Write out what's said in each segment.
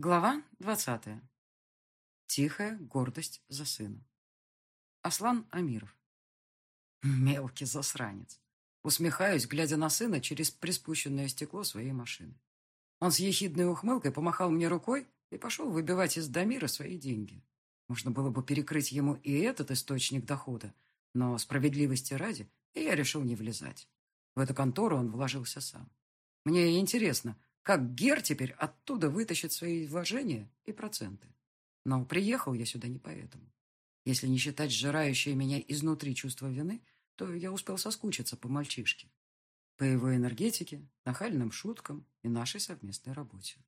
Глава двадцатая. Тихая гордость за сына. Аслан Амиров. Мелкий засранец. Усмехаюсь, глядя на сына через приспущенное стекло своей машины. Он с ехидной ухмылкой помахал мне рукой и пошел выбивать из Дамира свои деньги. Можно было бы перекрыть ему и этот источник дохода, но справедливости ради я решил не влезать. В эту контору он вложился сам. Мне интересно, как Гер теперь оттуда вытащит свои вложения и проценты? Но приехал я сюда не поэтому. Если не считать сжирающее меня изнутри чувство вины, то я успел соскучиться по мальчишке. По его энергетике, нахальным шуткам и нашей совместной работе.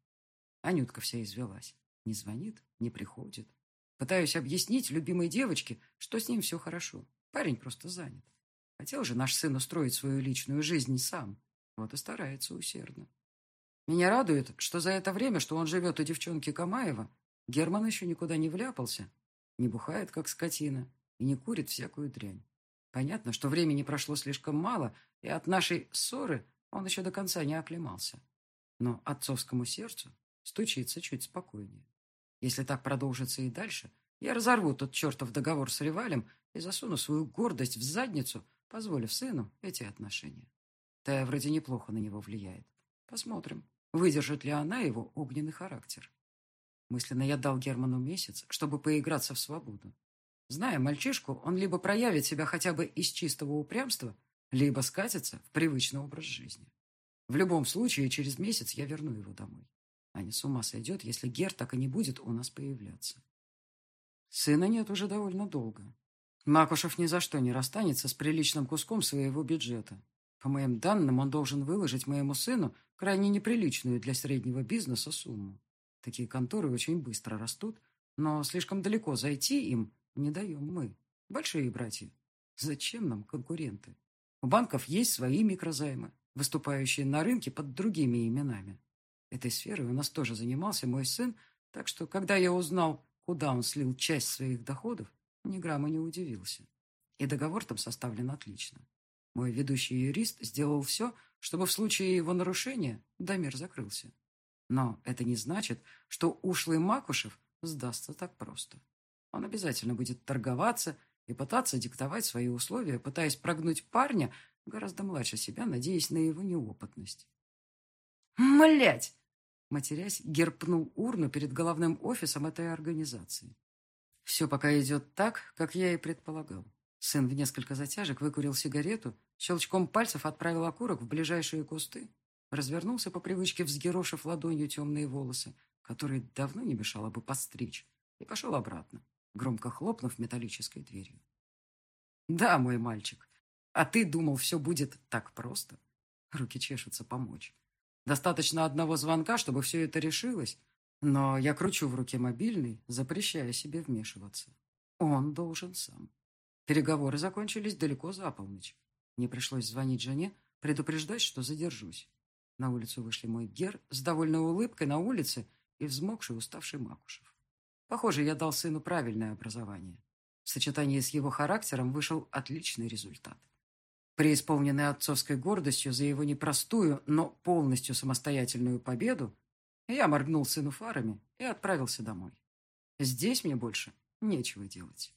Анютка вся извелась. Не звонит, не приходит. Пытаюсь объяснить любимой девочке, что с ним все хорошо. Парень просто занят. Хотел же наш сын устроить свою личную жизнь сам. Вот и старается усердно. Меня радует, что за это время, что он живет у девчонки Камаева, Герман еще никуда не вляпался, не бухает, как скотина, и не курит всякую дрянь. Понятно, что времени прошло слишком мало, и от нашей ссоры он еще до конца не оклемался. Но отцовскому сердцу стучится чуть спокойнее. Если так продолжится и дальше, я разорву тот чертов договор с Ревалем и засуну свою гордость в задницу, позволив сыну эти отношения. Тая вроде неплохо на него влияет. Посмотрим. Выдержит ли она его огненный характер? Мысленно я дал Герману месяц, чтобы поиграться в свободу. Зная мальчишку, он либо проявит себя хотя бы из чистого упрямства, либо скатится в привычный образ жизни. В любом случае, через месяц я верну его домой. Аня с ума сойдет, если Гер так и не будет у нас появляться. Сына нет уже довольно долго. Макушев ни за что не расстанется с приличным куском своего бюджета. По моим данным, он должен выложить моему сыну крайне неприличную для среднего бизнеса сумму. Такие конторы очень быстро растут, но слишком далеко зайти им не даем мы, большие братья. Зачем нам конкуренты? У банков есть свои микрозаймы, выступающие на рынке под другими именами. Этой сферой у нас тоже занимался мой сын, так что, когда я узнал, куда он слил часть своих доходов, ни грамма не удивился. И договор там составлен отлично. Мой ведущий юрист сделал все, чтобы в случае его нарушения Дамир закрылся. Но это не значит, что ушлый Макушев сдастся так просто. Он обязательно будет торговаться и пытаться диктовать свои условия, пытаясь прогнуть парня гораздо младше себя, надеясь на его неопытность. «Млять!» Матерясь, герпнул урну перед головным офисом этой организации. Все пока идет так, как я и предполагал. Сын в несколько затяжек выкурил сигарету, щелчком пальцев отправил окурок в ближайшие кусты, развернулся по привычке, взъерошив ладонью темные волосы, которые давно не мешало бы подстричь, и пошел обратно, громко хлопнув металлической дверью. «Да, мой мальчик, а ты думал, все будет так просто?» Руки чешутся помочь. «Достаточно одного звонка, чтобы все это решилось, но я кручу в руке мобильный, запрещая себе вмешиваться. Он должен сам». Переговоры закончились далеко за полночь. Мне пришлось звонить жене, предупреждать, что задержусь. На улицу вышли мой гер с довольной улыбкой на улице и взмокший уставший Макушев. Похоже, я дал сыну правильное образование. В сочетании с его характером вышел отличный результат. Преисполненный отцовской гордостью за его непростую, но полностью самостоятельную победу, я моргнул сыну фарами и отправился домой. Здесь мне больше нечего делать.